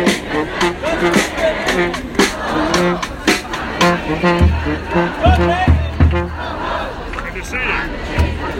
Good to see you.